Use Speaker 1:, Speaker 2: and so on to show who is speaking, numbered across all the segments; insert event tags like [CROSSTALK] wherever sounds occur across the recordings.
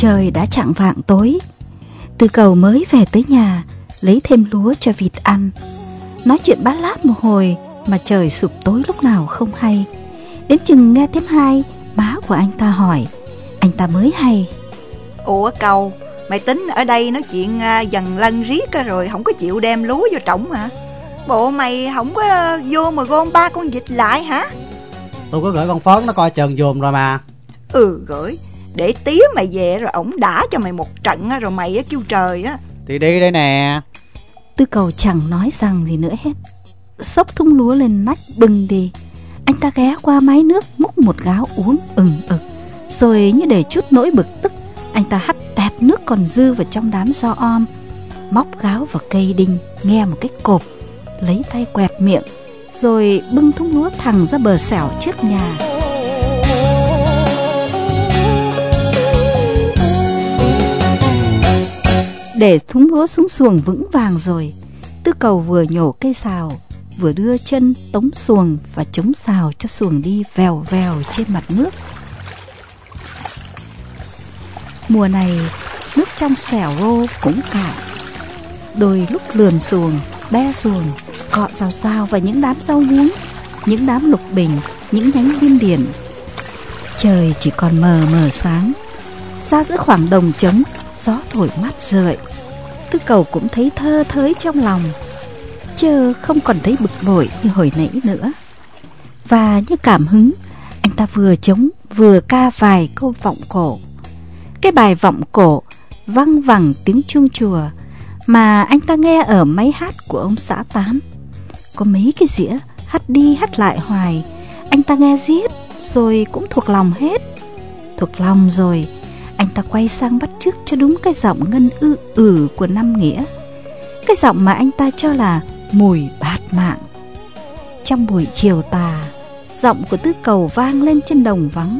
Speaker 1: Trời đã chạng vạng tối. Từ cầu mới về tới nhà Lấy thêm lúa cho vịt ăn. Nói chuyện bát lát một hồi Mà trời sụp tối lúc nào không hay. Đến chừng nghe tiếng hai Má của anh ta hỏi. Anh ta mới hay.
Speaker 2: Ủa cầu Mày tính ở đây nói chuyện à, dần lân riết rồi Không có chịu đem lúa vô trỏng hả? Bộ mày không có à, vô mà gom ba con vịt lại hả?
Speaker 3: Tôi có gửi con phớt nó coi trần dùm rồi mà.
Speaker 2: Ừ gửi Để tía mày về rồi ổng đã cho mày một trận Rồi mày kêu trời á.
Speaker 3: Thì đi đây nè.
Speaker 1: Tư cầu chẳng nói rằng gì nữa hết. Xốc thung lúa lên nách bừng đi. Anh ta ghé qua máy nước múc một gáo uống ừng ực. Rồi như để chút nỗi bực tức Anh ta hắt tẹt nước còn dư vào trong đám do om Móc gáo vào cây đinh Nghe một cái cộp Lấy tay quẹt miệng Rồi bưng thung lúa thẳng ra bờ xẻo trước nhà Để thúng lúa xuống xuồng vững vàng rồi. Tư cầu vừa nhổ cây xào Vừa đưa chân tống xuồng Và chống xào cho xuồng đi vèo vèo trên mặt nước. Mùa này nước trong xẻo rô cũng cạn. Đôi lúc lườn xuồng, be xuồng Cọ rào rào và những đám rau muống Những đám lục bình, những nhánh điên điển. Trời chỉ còn mờ mờ sáng. Ra giữa khoảng đồng trống Gió thổi mát rượi Tư cầu cũng thấy thơ thới trong lòng chờ không còn thấy bực bội như hồi nãy nữa. Và như cảm hứng, Anh ta vừa chống, vừa ca vài câu vọng cổ. Cái bài vọng cổ văng vẳng tiếng chuông chùa Mà anh ta nghe ở máy hát của ông xã Tám. Có mấy cái dĩa hát đi hát lại hoài, Anh ta nghe riết rồi cũng thuộc lòng hết. Thuộc lòng rồi anh ta quay sang bắt chước cho đúng cái giọng ngân ư ử của Năm Nghĩa. Cái giọng mà anh ta cho là mùi bát mạng. Trong buổi chiều tà, Giọng của tư cầu vang lên trên đồng vắng.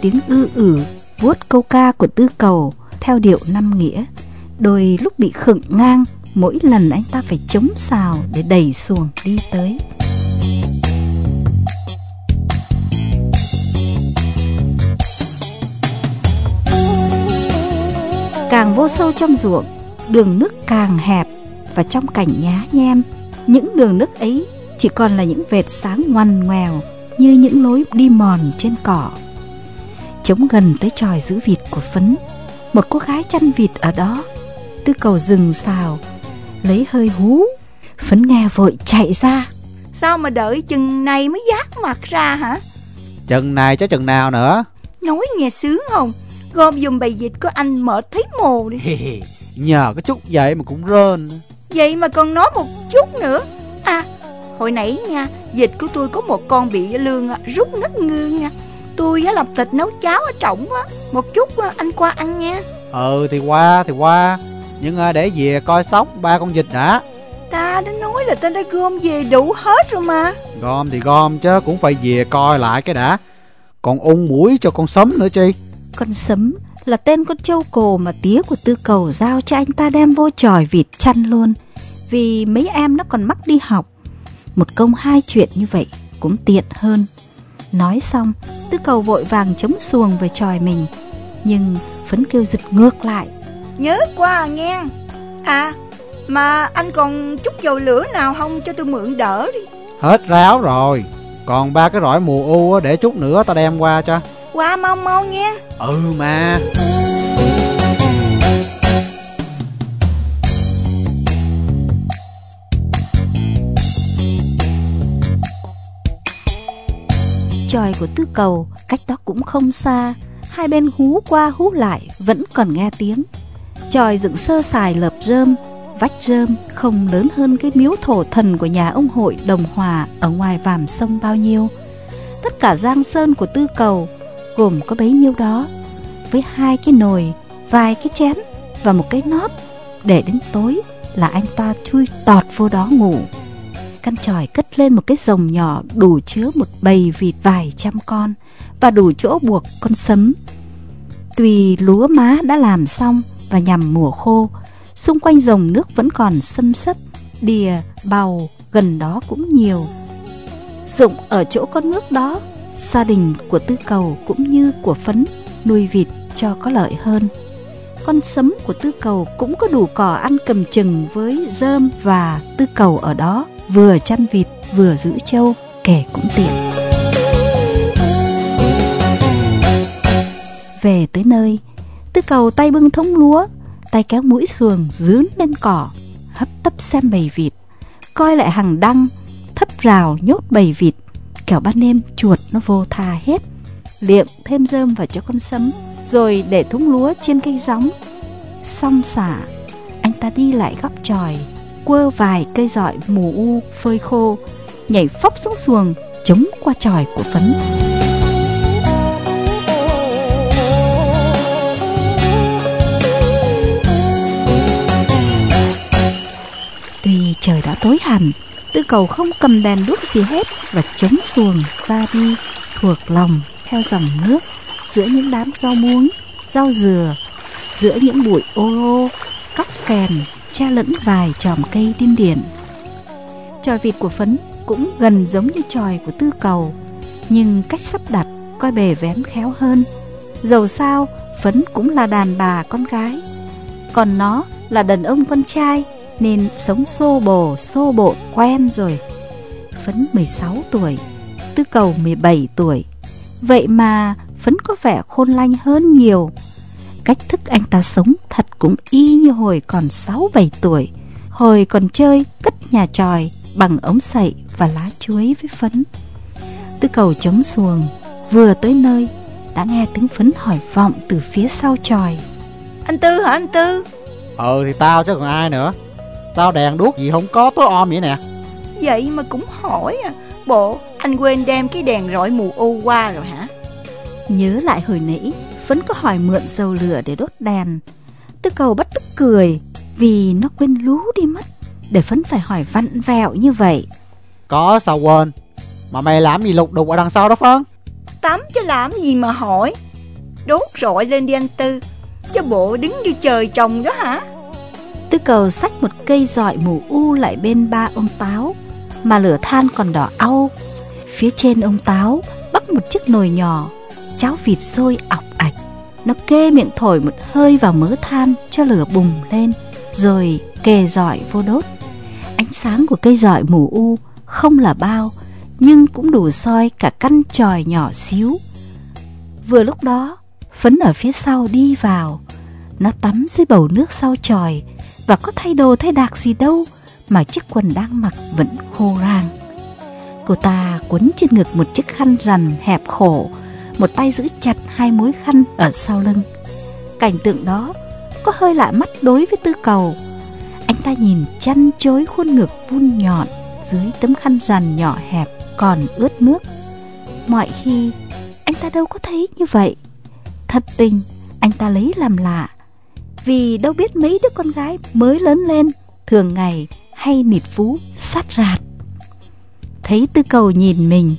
Speaker 1: Tiếng ư ử vuốt câu ca của tư cầu Theo điệu Năm Nghĩa. Đôi lúc bị khựng ngang, Mỗi lần anh ta phải chống xào để đẩy xuồng đi tới. Càng vô sâu trong ruộng Đường nước càng hẹp Và trong cảnh nhá nhem Những đường nước ấy chỉ còn là những vệt sáng ngoằn ngoèo Như những lối đi mòn trên cỏ. Chống gần tới tròi giữ vịt của Phấn Một cô gái chăn vịt ở đó Tư cầu rừng xào Lấy hơi hú. Phấn nghe vội chạy ra.
Speaker 2: Sao mà đợi chừng này mới giác mặt ra hả?
Speaker 3: Chừng này chứ chừng nào nữa.
Speaker 2: Nói nghe sướng không Gom dùm bầy dịch của anh mở thấy mồ đi.
Speaker 3: Nhờ cái chút vậy mà cũng rên
Speaker 2: Vậy mà còn nói một chút nữa. À hồi nãy nha Dịch của tôi có một con bị lương rút ngất ngư nha. Tôi á, làm thịt nấu cháo ở trọng á Một chút anh qua ăn nha.
Speaker 3: Ừ thì qua thì qua. Nhưng à, để về coi sóc ba con vịt đã.
Speaker 2: Ta đã nói là ta đã gom về đủ hết rồi mà.
Speaker 3: Gom thì gom chứ cũng phải về coi lại cái đã. Còn ung mũi cho con sấm nữa chi
Speaker 1: con sấm là tên con trâu cồ mà tía của tư cầu giao cho anh ta đem vô tròi vịt chăn luôn. Vì mấy em nó còn mắc đi học. Một công hai chuyện như vậy cũng tiện hơn. Nói xong tư cầu vội vàng chống xuồng về tròi mình. Nhưng phấn kêu giật ngược lại.
Speaker 2: Nhớ qua nghe. À mà anh còn chút dầu lửa nào không cho tôi mượn đỡ đi?
Speaker 3: Hết ráo rồi. Còn ba cái rọi mùa u để chút nữa ta đem qua cho
Speaker 2: Qua mau mau nghe
Speaker 3: Ừ mà.
Speaker 1: Tròi của tư cầu cách đó cũng không xa. Hai bên hú qua hú lại vẫn còn nghe tiếng. Tròi dựng sơ sài lợp rơm Vách rơm không lớn hơn cái miếu thổ thần của nhà ông hội Đồng Hòa ở ngoài vàm sông bao nhiêu. Tất cả giang sơn của tư cầu gồm có bấy nhiêu đó với hai cái nồi, vài cái chén và một cái nóp để đến tối là anh ta chui tọt vô đó ngủ. Căn tròi cất lên một cái rồng nhỏ đủ chứa một bầy vịt vài trăm con và đủ chỗ buộc con sấm. Tùy lúa má đã làm xong và nhằm mùa khô, xung quanh rồng nước vẫn còn xâm sấp, đìa, bầu gần đó cũng nhiều. Dụng ở chỗ con nước đó, gia đình của tư cầu cũng như của phấn nuôi vịt cho có lợi hơn. Con sấm của tư cầu cũng có đủ cỏ ăn cầm chừng với dơm và tư cầu ở đó vừa chăn vịt vừa giữ trâu, kẻ cũng tiện. Về tới nơi, tư cầu tay bưng thúng lúa, tay kéo mũi xuồng dướn lên cỏ, hấp tấp xem bầy vịt, coi lại hàng đăng, thấp rào nhốt bầy vịt kẻo ban đêm chuột nó vô thà hết. Liệm thêm rơm vào cho con sấm, rồi để thúng lúa trên cây gióng. Xong xả, anh ta đi lại góc tròi, quơ vài cây dọi mù u, phơi khô, nhảy phóc xuống xuồng, chống qua tròi của phấn. Tuy trời đã tối hẳn tư cầu không cầm đèn đuốc gì hết và chống xuồng ra đi thuộc lòng theo dòng nước giữa những đám rau muống, rau dừa, giữa những bụi ô ô cóc kèn, che lẫn vài chòm cây điên điển. Tròi vịt của phấn cũng gần giống như tròi của tư cầu, nhưng cách sắp đặt coi bề vén khéo hơn. Dầu sao, phấn cũng là đàn bà con gái, còn nó là đàn ông con trai nên sống xô bồ xô bộ quen rồi. Phấn 16 tuổi tư cầu 17 tuổi. Vậy mà phấn có vẻ khôn lanh hơn nhiều. Cách thức anh ta sống thật cũng y như hồi còn 6-7 tuổi. Hồi còn chơi cất nhà tròi bằng ống sậy và lá chuối với phấn. Tư cầu chống xuồng vừa tới nơi đã nghe tiếng phấn hỏi vọng từ phía sau tròi.
Speaker 2: Anh Tư hả anh Tư?
Speaker 3: Ừ thì tao chứ còn ai nữa Sao đèn đuốc gì không có tối om vậy nè.
Speaker 2: Vậy mà cũng hỏi à. Bộ anh quên đem cái đèn rọi mù u qua rồi hả?
Speaker 1: Nhớ lại hồi nãy Phấn có hỏi mượn dầu lửa để đốt đèn. Tư cầu bắt tức cười Vì nó quên lú đi mất Để Phấn phải hỏi vặn vẹo như vậy.
Speaker 3: Có sao quên Mà mày làm gì lục đục ở đằng sau đó Phấn
Speaker 2: Tắm chứ làm gì mà hỏi? Đốt rọi lên đi anh Tư Chứ bộ đứng như trời trồng đó hả
Speaker 1: Tư cầu xách một cây dọi mù u lại bên ba ông táo, Mà lửa than còn đỏ au. Phía trên ông táo bắc một chiếc nồi nhỏ, Cháo vịt sôi ọc ạch. Nó kê miệng thổi một hơi vào mớ than cho lửa bùng lên, Rồi kề dọi vô đốt. Ánh sáng của cây dọi mù u không là bao, Nhưng cũng đủ soi cả căn tròi nhỏ xíu. Vừa lúc đó, Phấn ở phía sau đi vào. Nó tắm dưới bầu nước sau tròi và có thay đồ thay đạc gì đâu Mà chiếc quần đang mặc vẫn khô rang. Cô ta quấn trên ngực một chiếc khăn rằn hẹp khổ, Một tay giữ chặt hai mối khăn ở sau lưng. Cảnh tượng đó có hơi lạ mắt đối với tư cầu. Anh ta nhìn chăn chối khuôn ngực vun nhọn Dưới tấm khăn rằn nhỏ hẹp còn ướt nước. Mọi khi anh ta đâu có thấy như vậy. Thật tình, anh ta lấy làm lạ. Vì đâu biết mấy đứa con gái mới lớn lên Thường ngày hay nịt phú sát rạt. Thấy tư cầu nhìn mình,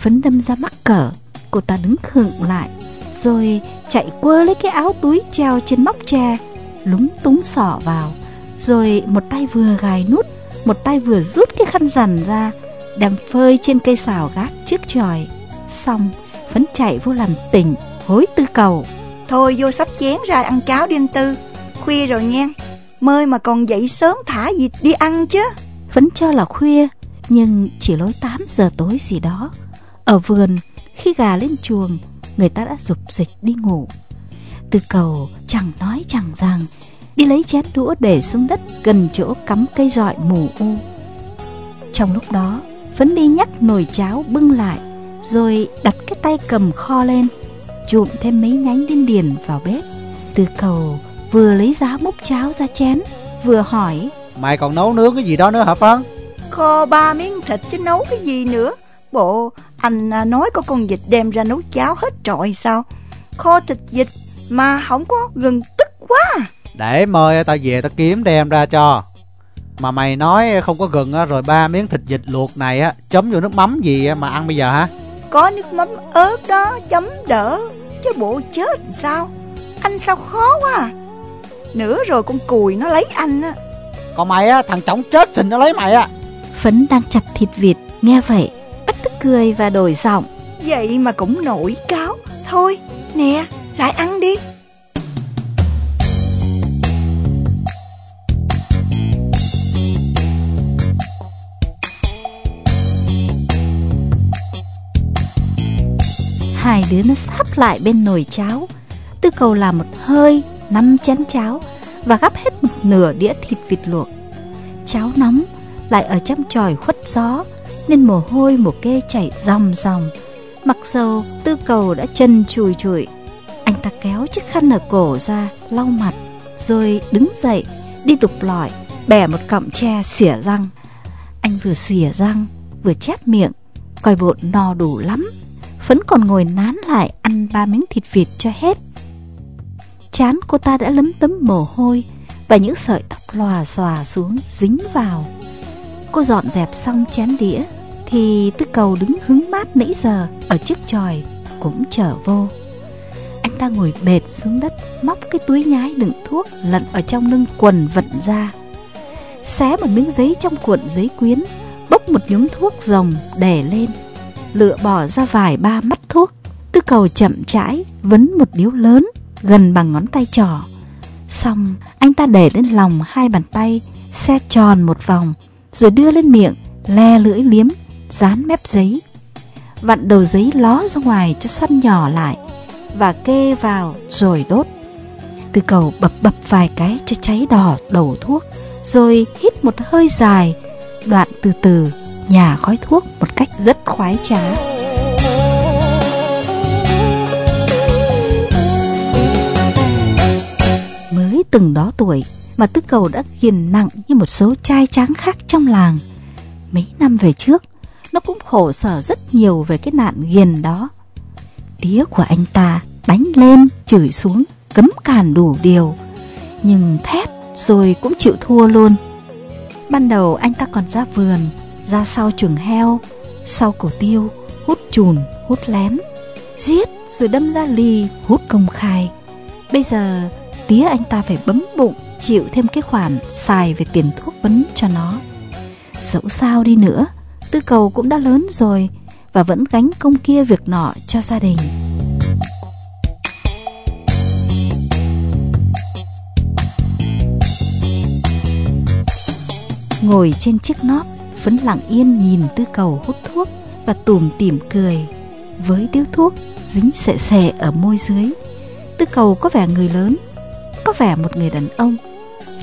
Speaker 1: Phấn đâm ra mắc cỡ, Cô ta đứng khựng lại, Rồi chạy quơ lấy cái áo túi treo trên móc tre, Lúng túng xỏ vào, Rồi một tay vừa gài nút, Một tay vừa rút cái khăn rằn ra, Đem phơi trên cây xào gác trước tròi. Xong Phấn chạy vô làm tỉnh, Hối tư cầu.
Speaker 2: Thôi vô sắp chén ra ăn cháo đi anh Tư. Khuya rồi nghe Mơi mà còn dậy sớm thả gì đi ăn chứ.
Speaker 1: Vẫn cho là khuya, Nhưng chỉ lối 8 giờ tối gì đó. Ở vườn, Khi gà lên chuồng, Người ta đã rụp dịch đi ngủ. Từ cầu chẳng nói chẳng rằng, Đi lấy chén đũa để xuống đất Gần chỗ cắm cây dọi mù u. Trong lúc đó, Phấn đi nhắc nồi cháo bưng lại, Rồi đặt cái tay cầm kho lên. Trụm thêm mấy nhánh điên điền vào bếp. Tư cầu vừa lấy giá múc cháo ra chén Vừa hỏi
Speaker 3: Mày còn nấu nướng cái gì đó nữa hả Phấn?
Speaker 2: Kho ba miếng thịt chứ nấu cái gì nữa? Bộ anh à, nói có con vịt đem ra nấu cháo hết trọi sao? Kho thịt vịt mà không có gừng tức quá à.
Speaker 3: Để mời tao về tao kiếm đem ra cho. Mà mày nói không có gừng á, rồi ba miếng thịt vịt luộc này á Chấm vô nước mắm gì mà ăn bây giờ hả
Speaker 2: Có nước mắm ớt đó chấm đỡ Chứ bộ chết làm sao? Anh sao khó quá à? Nữa rồi con cùi nó lấy anh á.
Speaker 3: Còn mày á thằng chổng chết xình nó lấy mày á.
Speaker 1: Phấn đang chặt thịt vịt Nghe vậy bắt tức cười và đổi giọng.
Speaker 2: Vậy mà cũng nổi cáo. Thôi nè lại ăn đi
Speaker 1: Hai đứa nó sắp lại bên nồi cháo. Tư cầu làm một hơi năm chén cháo Và gắp hết một nửa đĩa thịt vịt luộc. Cháo nóng lại ở trong tròi khuất gió, Nên mồ hôi một kê chảy ròng ròng. Mặc dầu tư cầu đã chân chùi chùi, Anh ta kéo chiếc khăn ở cổ ra, lau mặt, Rồi đứng dậy, đi đục lọi, Bẻ một cọng tre xỉa răng. Anh vừa xỉa răng, vừa chép miệng, Coi bộn no đủ lắm. Phấn còn ngồi nán lại ăn ba miếng thịt vịt cho hết. Chán cô ta đã lấm tấm mồ hôi Và những sợi tóc lòa xòa xuống dính vào. Cô dọn dẹp xong chén đĩa Thì tư cầu đứng hứng mát nãy giờ Ở chiếc tròi cũng trở vô. Anh ta ngồi bệt xuống đất, Móc cái túi nhái đựng thuốc Lận ở trong lưng quần vận ra. Xé một miếng giấy trong cuộn giấy quyến, Bốc một nhúm thuốc rồng đè lên. Lựa bỏ ra vài ba mắt thuốc. Tư cầu chậm rãi Vấn một điếu lớn, Gần bằng ngón tay trỏ Xong, anh ta để lên lòng hai bàn tay, Xe tròn một vòng, Rồi đưa lên miệng, Le lưỡi liếm, Dán mép giấy. Vặn đầu giấy ló ra ngoài cho xoăn nhỏ lại, Và kê vào rồi đốt. Tư cầu bập bập vài cái cho cháy đỏ đầu thuốc, Rồi hít một hơi dài, Đoạn từ từ, nhả khói thuốc một cách rất khoái trá Mới từng đó tuổi mà Tư Cầu đã ghiền nặng như một số trai tráng khác trong làng. Mấy năm về trước, nó cũng khổ sở rất nhiều về cái nạn ghiền đó. Tía của anh ta đánh lên, chửi xuống, cấm cản đủ điều. Nhưng thét rồi cũng chịu thua luôn. Ban đầu anh ta còn ra vườn, ra sau chuồng heo, sau cổ tiêu, hút chùn, hút lén, giết rồi đâm ra lì, hút công khai. Bây giờ tía anh ta phải bấm bụng chịu thêm cái khoản xài về tiền thuốc vấn cho nó. Dẫu sao đi nữa, tư cầu cũng đã lớn rồi và vẫn gánh công kia việc nọ cho gia đình. Ngồi trên chiếc nóp, vẫn lặng yên nhìn tư cầu hút thuốc và tùm tỉm cười. Với điếu thuốc dính sệ sệ ở môi dưới, tư cầu có vẻ người lớn, có vẻ một người đàn ông.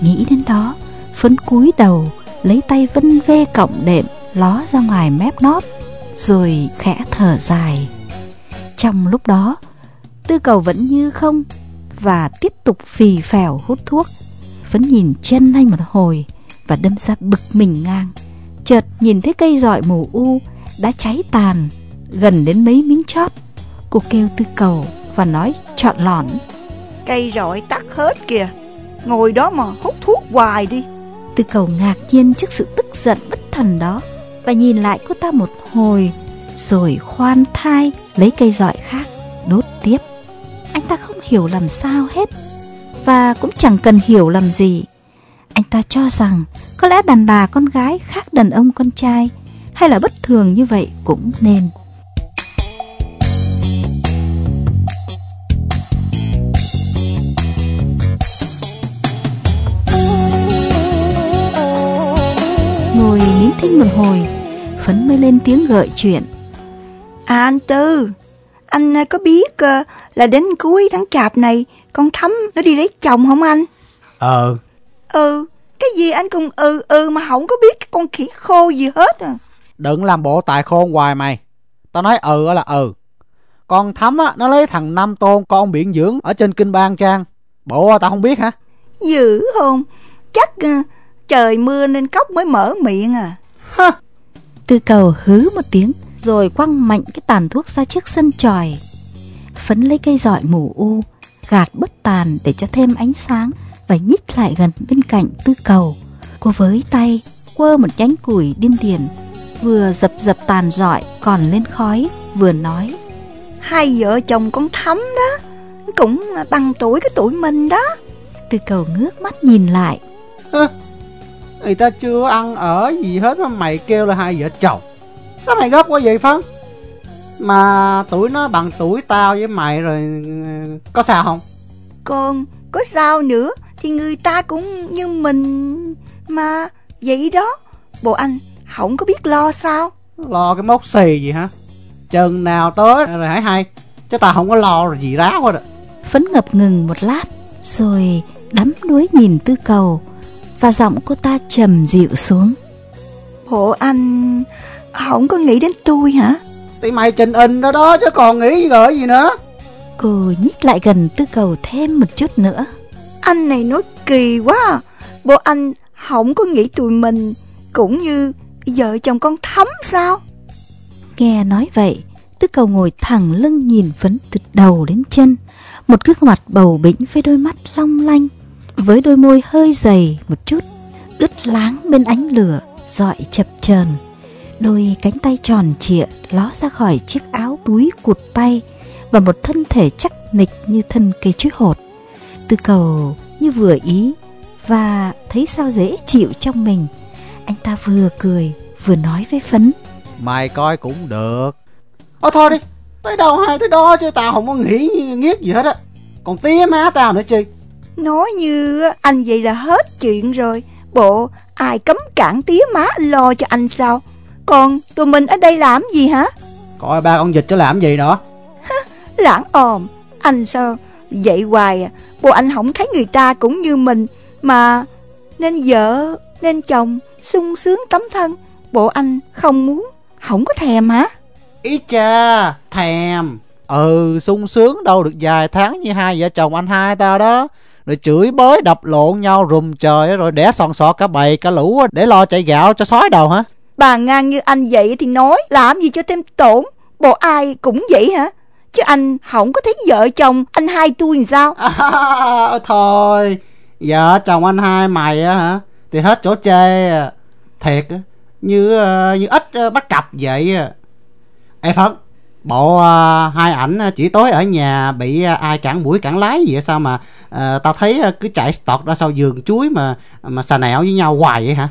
Speaker 1: Nghĩ đến đó, Phấn cúi đầu, lấy tay vân vê cọng đệm ló ra ngoài mép nót, rồi khẽ thở dài. Trong lúc đó, tư cầu vẫn như không và tiếp tục phì phèo hút thuốc. Phấn nhìn chân anh một hồi và đâm ra bực mình ngang. Chợt nhìn thấy cây dọi mù u đã cháy tàn gần đến mấy miếng chót. Cô kêu tư cầu và nói chọn lỏn.
Speaker 2: Cây rọi tắt hết kìa Ngồi đó mà hút thuốc hoài đi
Speaker 1: Tư cầu ngạc nhiên trước sự tức giận bất thần đó Và nhìn lại cô ta một hồi Rồi khoan thai lấy cây dọi khác đốt tiếp Anh ta không hiểu làm sao hết Và cũng chẳng cần hiểu làm gì Anh ta cho rằng có lẽ đàn bà con gái khác đàn ông con trai Hay là bất thường như vậy cũng nên. Ngồi nín thinh một hồi Phấn mới lên tiếng gợi chuyện.
Speaker 2: À anh Tư Anh à, có biết à, là đến cuối tháng chạp này Con Thắm nó đi lấy chồng không anh?
Speaker 3: Ờ.
Speaker 2: Ừ Cái gì anh cũng ừ ừ mà không có biết cái con khỉ khô gì hết à.
Speaker 3: Đừng làm bộ tài khôn hoài mày. Tao nói ừ là ừ. Con Thắm á Nó lấy thằng Nam Tôn con biển dưỡng Ở trên Kinh Bang Trang. Bộ tao không biết hả?
Speaker 2: Dữ không? Chắc à, trời mưa nên cốc mới mở miệng à.
Speaker 3: Ha
Speaker 1: Tư cầu hứ một tiếng Rồi quăng mạnh cái tàn thuốc ra trước sân tròi. Phấn lấy cây dọi mù u Gạt bớt tàn để cho thêm ánh sáng Và nhích lại gần bên cạnh tư cầu. Cô với tay Quơ một nhánh củi điên điển Vừa dập dập tàn dọi còn lên khói Vừa nói.
Speaker 2: Hai vợ chồng con Thắm đó Cũng bằng tuổi cái tuổi mình đó.
Speaker 1: Tư cầu ngước mắt nhìn lại.
Speaker 3: Hơ, Người ta chưa ăn ở gì hết mà mày kêu là hai vợ chồng. Sao mày gấp quá vậy Phấn? Mà tuổi nó bằng tuổi tao với mày rồi ừ, Có sao không?
Speaker 2: Còn có sao nữa Thì người ta cũng như mình Mà. Vậy đó. Bộ anh không có biết lo sao?
Speaker 3: Lo cái mốc xì gì hả? Chừng nào tới. Rồi hãy hay. Chứ tao không có lo gì ráo hết rồi
Speaker 1: Phấn ngập ngừng một lát Rồi đắm đuối nhìn tư cầu Và giọng cô ta trầm dịu xuống.
Speaker 2: Bộ anh không có nghĩ đến tôi hả?
Speaker 3: Thì mày trình in đó đó chứ còn nghĩ gợi gì nữa.
Speaker 1: Cô nhích lại gần tư cầu thêm một chút nữa
Speaker 2: anh này nói kỳ quá à. Bộ anh không có nghĩ tụi mình cũng như vợ chồng con thấm sao?
Speaker 1: Nghe nói vậy, Tư cầu ngồi thẳng lưng nhìn Phấn từ đầu đến chân Một gương mặt bầu bĩnh với đôi mắt long lanh, Với đôi môi hơi dày một chút, Ướt láng bên ánh lửa, dọi chập chờn Đôi cánh tay tròn trịa ló ra khỏi chiếc áo túi cụt tay Và một thân thể chắc nịch như thân cây chuối hột Tư cầu như vừa ý Và thấy sao dễ chịu trong mình. Anh ta vừa cười vừa nói với Phấn.
Speaker 3: Mày coi cũng được. Thôi thôi đi. Tới đâu hay tới đó chứ tao không có nghĩ nghiếp gì hết á. Còn tía má tao nữa chi
Speaker 2: Nói như anh vậy là hết chuyện rồi. Bộ ai cấm cản tía má lo cho anh sao? Còn tụi mình ở đây làm gì hả?
Speaker 3: Coi ba con vịt cho làm gì nữa.
Speaker 2: Lãng ồm. Anh sao? Vậy hoài à Bộ anh không thấy người ta cũng như mình Mà nên vợ Nên chồng sung sướng tấm thân. Bộ anh không muốn Không có thèm hả?
Speaker 3: Ý cha Thèm. Ừ sung sướng đâu được vài tháng như hai vợ chồng anh hai tao đó. Rồi chửi bới đập lộn nhau rùm trời Rồi đẻ sòn sọt cả bầy cả lũ Để lo chạy gạo cho sói đầu hả?
Speaker 2: Bà ngang như anh vậy thì nói Làm gì cho thêm tổn? Bộ ai cũng vậy hả Chứ anh không có thấy vợ chồng anh hai tôi làm sao
Speaker 3: à, [LAUGHS] Thôi Vợ chồng anh hai mày á hả Thì hết chỗ chê à. Thiệt á Như uh, như ít uh, bắt cặp vậy à. Ê Phật Bộ uh, hai ảnh chỉ tối ở nhà bị uh, ai cản mũi cản lái gì vậy sao mà uh, tao thấy uh, cứ chạy tọt ra sau giường chuối mà mà xà nẹo với nhau hoài vậy hả?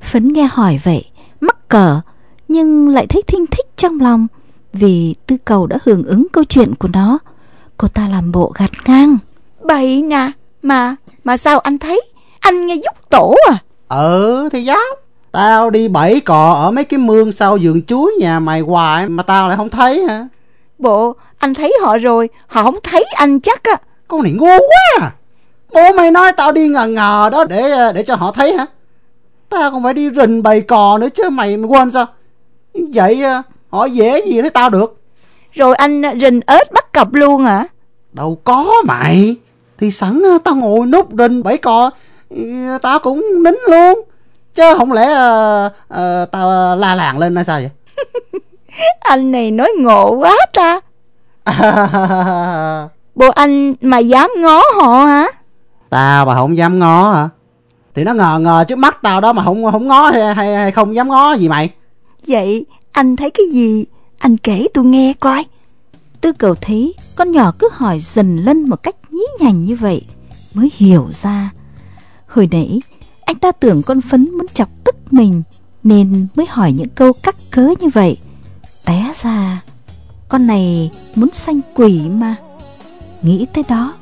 Speaker 1: Phấn nghe hỏi vậy, mắc cỡ nhưng lại thấy thinh thích trong lòng vì tư cầu đã hưởng ứng câu chuyện của nó. Cô ta làm bộ gạt ngang.
Speaker 2: Bậy nè, mà mà sao anh thấy? Anh nghe giúp tổ à?
Speaker 3: Ừ thì giáo Tao đi bẫy cò ở mấy cái mương sau vườn chuối nhà mày hoài mà tao lại không thấy hả?
Speaker 2: Bộ, anh thấy họ rồi, họ không thấy anh chắc á.
Speaker 3: Con này ngu quá à. Bố mày nói tao đi ngờ ngờ đó để để cho họ thấy hả? Tao còn phải đi rình bầy cò nữa chứ mày, mày quên sao? Vậy họ dễ gì thấy tao được.
Speaker 2: Rồi anh rình ếch bắt cặp luôn hả?
Speaker 3: Đâu có mày. Thì sẵn tao ngồi núp rình bẫy cò, tao cũng nín luôn. Chứ không lẽ uh, uh, tao la làng lên hay sao vậy? [LAUGHS]
Speaker 2: Anh này nói ngộ quá ta. [LAUGHS] Bộ anh mà dám ngó họ hả?
Speaker 3: Tao mà không dám ngó hả? Thì nó ngờ ngờ trước mắt tao đó mà không không ngó hay, hay, hay không dám ngó gì mày?
Speaker 2: Vậy anh thấy cái gì? Anh kể tôi nghe coi.
Speaker 1: Tư cầu thấy con nhỏ cứ hỏi dần lân một cách nhí nhảnh như vậy mới hiểu ra. Hồi nãy, anh ta tưởng con phấn muốn chọc tức mình Nên mới hỏi những câu cắt cớ như vậy. Té ra, Con này muốn sanh quỷ mà. Nghĩ tới đó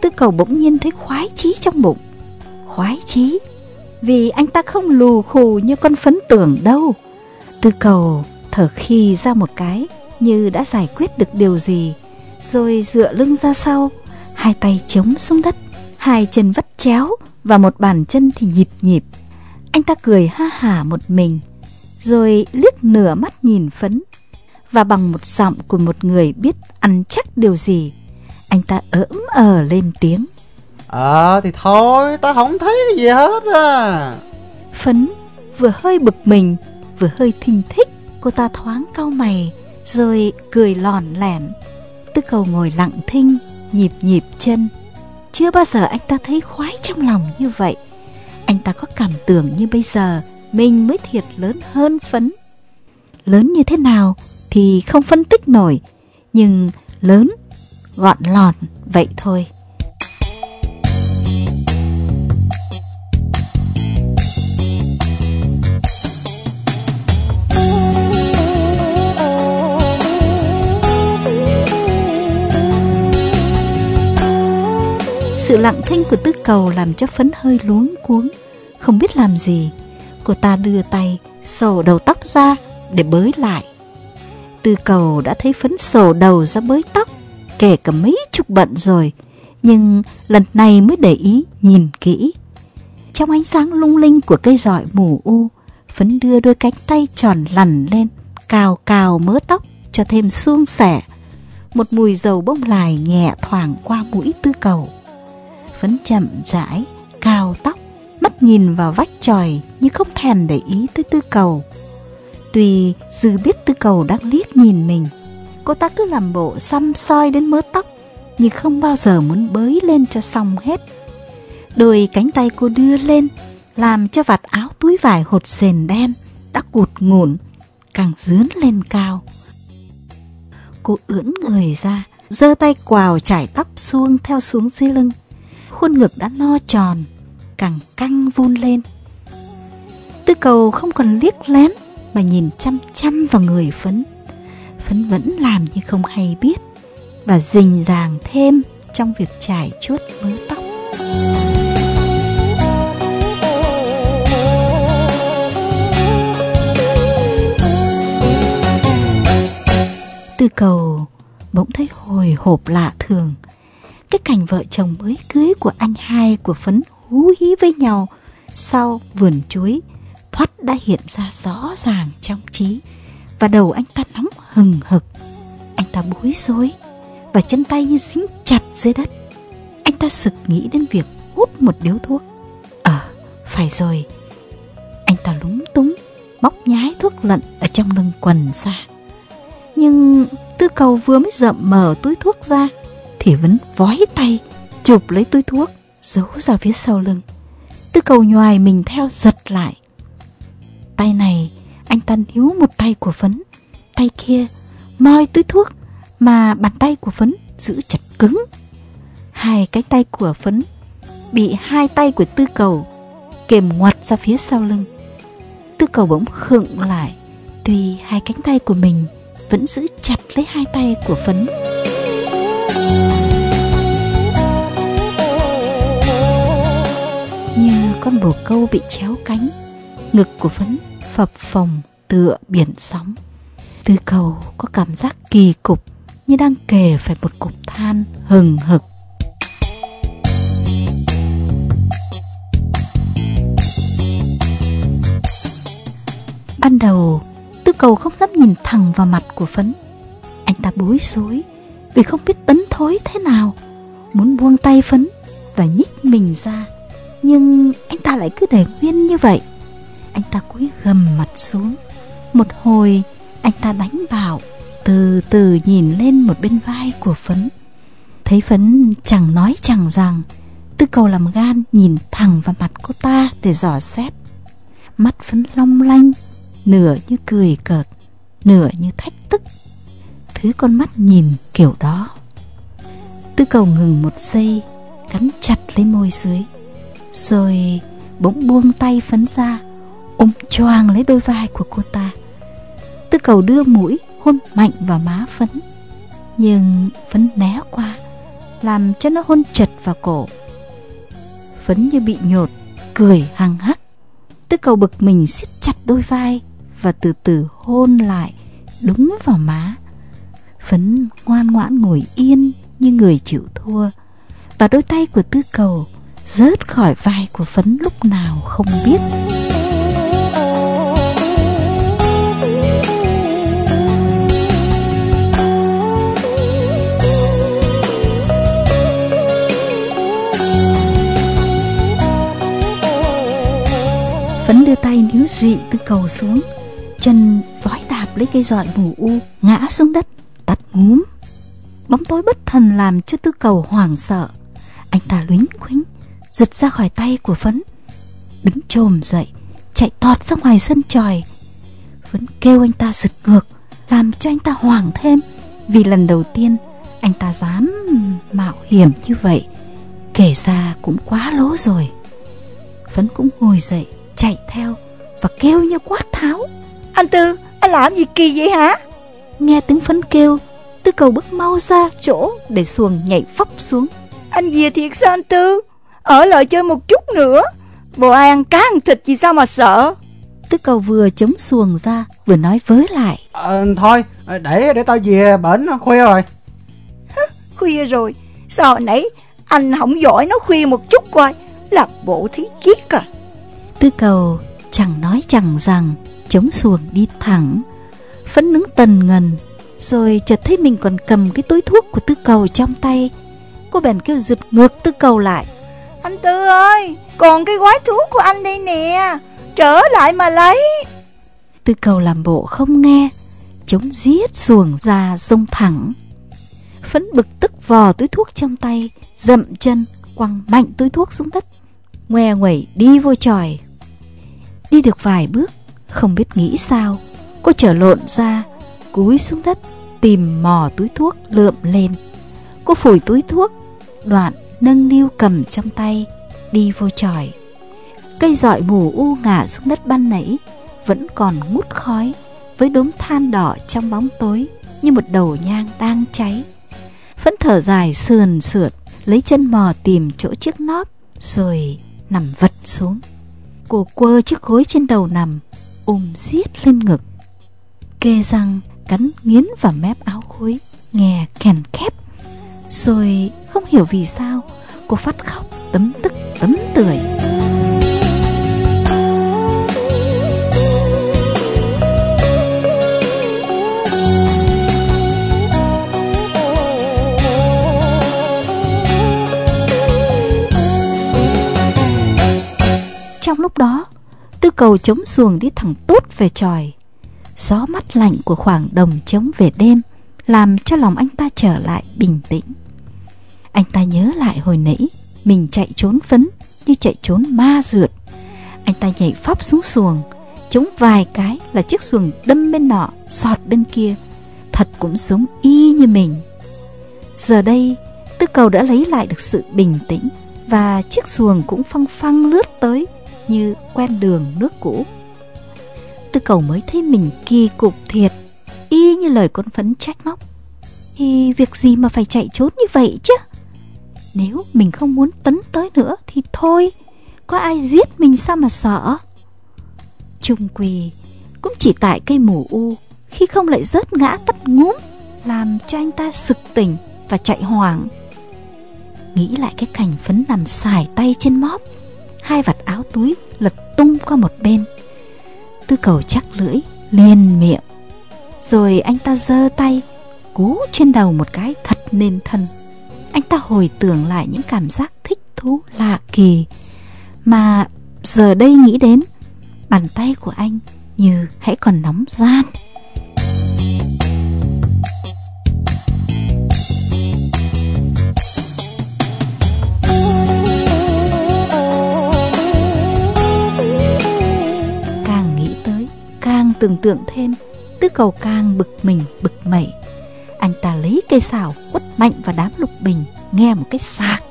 Speaker 1: Tư cầu bỗng nhiên thấy khoái chí trong bụng. Khoái chí? Vì anh ta không lù khù như con phấn tưởng đâu. Tư cầu thở khi ra một cái Như đã giải quyết được điều gì Rồi dựa lưng ra sau Hai tay chống xuống đất Hai chân vắt chéo và một bàn chân thì nhịp nhịp. Anh ta cười ha hả một mình, rồi liếc nửa mắt nhìn phấn. Và bằng một giọng của một người biết ăn chắc điều gì, anh ta ỡm ờ lên tiếng.
Speaker 3: Ờ thì thôi, ta không thấy gì hết à.
Speaker 1: Phấn vừa hơi bực mình, vừa hơi thinh thích, cô ta thoáng cau mày, rồi cười lòn lẻn. Tư cầu ngồi lặng thinh, nhịp nhịp chân. Chưa bao giờ anh ta thấy khoái trong lòng như vậy. Anh ta có cảm tưởng như bây giờ Mình mới thiệt lớn hơn phấn. Lớn như thế nào Thì không phân tích nổi Nhưng lớn Gọn lòn vậy thôi. Sự lặng thinh của tư cầu làm cho phấn hơi luống cuống Không biết làm gì Cô ta đưa tay sổ đầu tóc ra để bới lại Tư cầu đã thấy phấn sổ đầu ra bới tóc, kể cả mấy chục bận rồi, nhưng lần này mới để ý nhìn kỹ. Trong ánh sáng lung linh của cây rọi mù u, phấn đưa đôi cánh tay tròn lằn lên, cào cào mớ tóc cho thêm suông sẻ. Một mùi dầu bông lại nhẹ thoảng qua mũi tư cầu. Phấn chậm rãi, cao tóc, mắt nhìn vào vách tròi nhưng không thèm để ý tới tư cầu. Tuy dư biết tư cầu đang liếc nhìn mình, cô ta cứ làm bộ xăm soi đến mớ tóc nhưng không bao giờ muốn bới lên cho xong hết. Đôi cánh tay cô đưa lên, làm cho vạt áo túi vải hột sền đen đã cụt ngủn, càng dướn lên cao. Cô ưỡn người ra, giơ tay quào chải tóc xuông theo xuống dưới lưng. Khuôn ngực đã no tròn, càng căng vun lên. Tư cầu không còn liếc lén mà nhìn chăm chăm vào người Phấn. Phấn vẫn làm như không hay biết và rình ràng thêm trong việc trải chuốt mớ tóc. Tư cầu bỗng thấy hồi hộp lạ thường. Cái cảnh vợ chồng mới cưới của anh hai của Phấn hú hí với nhau sau vườn chuối thoát đã hiện ra rõ ràng trong trí và đầu anh ta nóng hừng hực. Anh ta bối rối và chân tay như dính chặt dưới đất. Anh ta sực nghĩ đến việc hút một điếu thuốc. Ờ, à, phải rồi. Anh ta lúng túng, móc nhái thuốc lận ở trong lưng quần ra. Nhưng tư cầu vừa mới rậm mở túi thuốc ra thì vẫn vói tay chụp lấy túi thuốc giấu ra phía sau lưng. Tư cầu nhoài mình theo giật lại. Tay này anh ta níu một tay của phấn, tay kia moi túi thuốc mà bàn tay của phấn giữ chặt cứng. Hai cái tay của phấn bị hai tay của tư cầu kềm ngoặt ra phía sau lưng. Tư cầu bỗng khựng lại, tuy hai cánh tay của mình vẫn giữ chặt lấy hai tay của phấn. Như con bồ câu bị chéo cánh, ngực của phấn phập phồng tựa biển sóng. Tư cầu có cảm giác kỳ cục như đang kề phải một cục than hừng hực. Ban đầu, tư cầu không dám nhìn thẳng vào mặt của phấn. Anh ta bối rối vì không biết tấn thối thế nào. Muốn buông tay phấn và nhích mình ra. Nhưng anh ta lại cứ để nguyên như vậy. Anh ta cúi gầm mặt xuống. Một hồi, anh ta đánh bảo từ từ nhìn lên một bên vai của Phấn. Thấy Phấn chẳng nói chẳng rằng, tư cầu làm gan nhìn thẳng vào mặt cô ta để dò xét. Mắt Phấn long lanh, nửa như cười cợt, nửa như thách thức Thứ con mắt nhìn kiểu đó. Tư cầu ngừng một giây, cắn chặt lấy môi dưới, rồi bỗng buông tay Phấn ra, ôm choàng lấy đôi vai của cô ta. Tư cầu đưa mũi hôn mạnh vào má Phấn Nhưng Phấn né qua Làm cho nó hôn chật vào cổ Phấn như bị nhột Cười hằng hắc Tư cầu bực mình siết chặt đôi vai Và từ từ hôn lại Đúng vào má Phấn, ngoan ngoãn ngồi yên Như người chịu thua. Và đôi tay của tư cầu Rớt khỏi vai của Phấn lúc nào không biết. Phấn đưa tay níu dị Tư cầu xuống, Chân vói đạp lấy cây dọi mù u Ngã xuống đất ngúm Bóng tối bất thần làm cho tư cầu hoảng sợ. Anh ta luyến quính Giật ra khỏi tay của Phấn. Đứng trồm dậy Chạy tọt ra ngoài sân tròi. Phấn kêu anh ta giật ngược Làm cho anh ta hoảng thêm. Vì lần đầu tiên Anh ta dám mạo hiểm như vậy. Kể ra cũng quá lố rồi. Phấn cũng ngồi dậy chạy theo và kêu như quát tháo.
Speaker 2: Anh Tư, anh làm gì kỳ vậy hả?
Speaker 1: Nghe tiếng phấn kêu, Tư cầu bước mau ra chỗ để xuồng nhảy phóc xuống.
Speaker 2: Anh về thiệt sao anh Tư? Ở lại chơi một chút nữa. Bộ ai ăn cá ăn thịt gì sao mà sợ?
Speaker 1: Tư cầu vừa chống xuồng ra Vừa nói với lại.
Speaker 3: À, Thôi để để tao về bển khuya rồi.
Speaker 2: Khuya rồi. Sao hồi nãy anh không giỏi nó khuya một chút coi. Là bộ thí kiết à.
Speaker 1: Tư cầu chẳng nói chẳng rằng Chống xuồng đi thẳng. Phấn nứng tần ngần Rồi chợt thấy mình còn cầm cái túi thuốc của tư cầu trong tay. Cô bèn kêu giật ngược tư cầu lại.
Speaker 2: Anh Tư ơi Còn cái gói thuốc của anh đây nè. Trở lại mà lấy.
Speaker 1: Tư cầu làm bộ không nghe. Chống giết xuồng ra sông thẳng. Phấn bực tức vò túi thuốc trong tay Dậm chân quăng mạnh túi thuốc xuống đất. Ngoe nguẩy đi vô tròi. Đi được vài bước Không biết nghĩ sao Cô trở lộn ra Cúi xuống đất, Tìm mò túi thuốc lượm lên. Cô phủi túi thuốc, Đoạn nâng niu cầm trong tay, Đi vô tròi. Cây dọi mù u ngả xuống đất ban nãy, Vẫn còn ngút khói Với đốm than đỏ trong bóng tối Như một đầu nhang đang cháy. Phẫn thở dài sườn sượt, Lấy chân mò tìm chỗ chiếc nóp, Rồi nằm vật xuống. Cô quơ chiếc gối trên đầu nằm, Ôm giết lên ngực, Kê răng cắn nghiến vào mép áo khối Nghe kèn khép, Rồi không hiểu vì sao, Cô phát khóc tấm tức tấm tưởi. Trong lúc đó, Tư cầu chống xuồng đi thẳng tốt về tròi. Gió mắt lạnh của khoảng đồng trống về đêm, Làm cho lòng anh ta trở lại bình tĩnh. Anh ta nhớ lại hồi nãy, Mình chạy trốn phấn Như chạy trốn ma rượt Anh ta nhảy phóc xuống xuồng, Chống vài cái là chiếc xuồng đâm bên nọ, Sọt bên kia. Thật cũng giống y như mình. Giờ đây Tư cầu đã lấy lại được sự bình tĩnh Và chiếc xuồng cũng phăng phăng lướt tới Như quen đường nước cũ. Tư cầu mới thấy mình kỳ cục thiệt. Y như lời con phấn trách móc. Thì việc gì mà phải chạy trốn như vậy chứ? Nếu mình không muốn tấn tới nữa Thì thôi, Có ai giết mình sao mà sợ? Trung quỳ Cũng chỉ tại cây mù u, Khi không lại rớt ngã tất ngúm, Làm cho anh ta sực tỉnh Và chạy hoảng. Nghĩ lại cái cảnh phấn nằm xài tay trên móp, Hai vạt áo túi lật tung qua một bên. Tư cầu chắc lưỡi, liền miệng. Rồi anh ta giơ tay, Cú trên đầu một cái thật nên thân. Anh ta hồi tưởng lại những cảm giác thích thú lạ kỳ Mà giờ đây nghĩ đến. Bàn tay của anh như hãy còn nóng gian. Tưởng tượng thêm Tư cầu càng bực mình, bực mẩy Anh ta lấy cây xào quất mạnh vào đám lục bình, Nghe một cái sạc.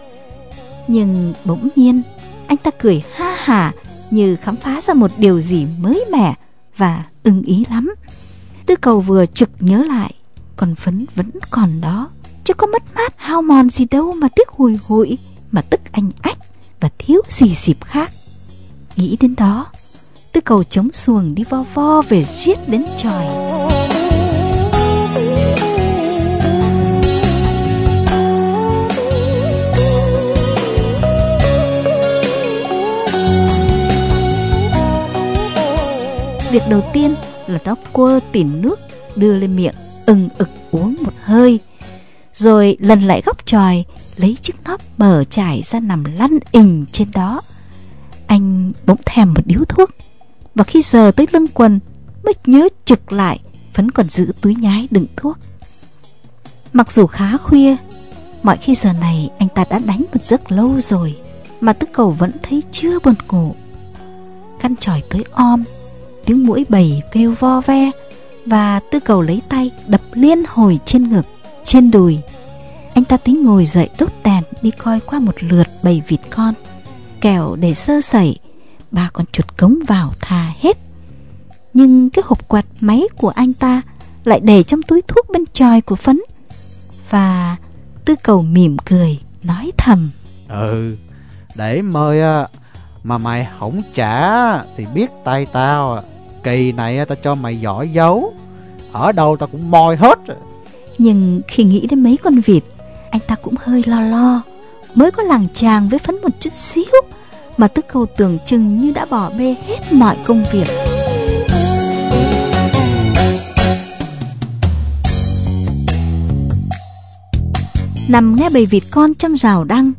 Speaker 1: Nhưng bỗng nhiên, Anh ta cười ha hà Như khám phá ra một điều gì mới mẻ Và ưng ý lắm. Tư cầu vừa trực nhớ lại, Còn phấn vẫn còn đó. Chứ có mất mát hao mòn gì đâu mà tiếc hùi hụi, Mà tức anh ách Và thiếu gì dịp khác. Nghĩ đến đó Tư cầu chống xuồng đi vo vo về giết đến tròi. Việc đầu tiên là đóc quơ tìm nước, đưa lên miệng ừng ực uống một hơi, Rồi lần lại góc tròi, lấy chiếc nắp mở trải ra nằm lăn ình trên đó. Anh bỗng thèm một điếu thuốc và khi giờ tới lưng quần, Mới nhớ trực lại, Vẫn còn giữ túi nhái đựng thuốc. Mặc dù khá khuya, Mọi khi giờ này anh ta đã đánh một giấc lâu rồi, Mà tức cầu vẫn thấy chưa buồn ngủ. Căn tròi tới om, Tiếng mũi bầy kêu vo ve, Và tư cầu lấy tay đập liên hồi trên ngực, Trên đùi. Anh ta tính ngồi dậy đốt đèn Đi coi qua một lượt bầy vịt con, Kẻo để sơ sẩy ba con chuột cống vào thà hết. Nhưng cái hộp quạt máy của anh ta lại để trong túi thuốc bên tròi của phấn. Và tư cầu mỉm cười nói thầm.
Speaker 3: Ừ để mời à, Mà mày không trả Thì biết tay tao à. Kỳ này tao cho mày giỏi giấu Ở đâu tao cũng moi hết.
Speaker 1: Nhưng khi nghĩ đến mấy con vịt Anh ta cũng hơi lo lo. Mới có làng chàng với phấn một chút xíu mà tức cầu tưởng chừng như đã bỏ bê hết mọi công việc. Nằm nghe bầy vịt con trong rào đăng,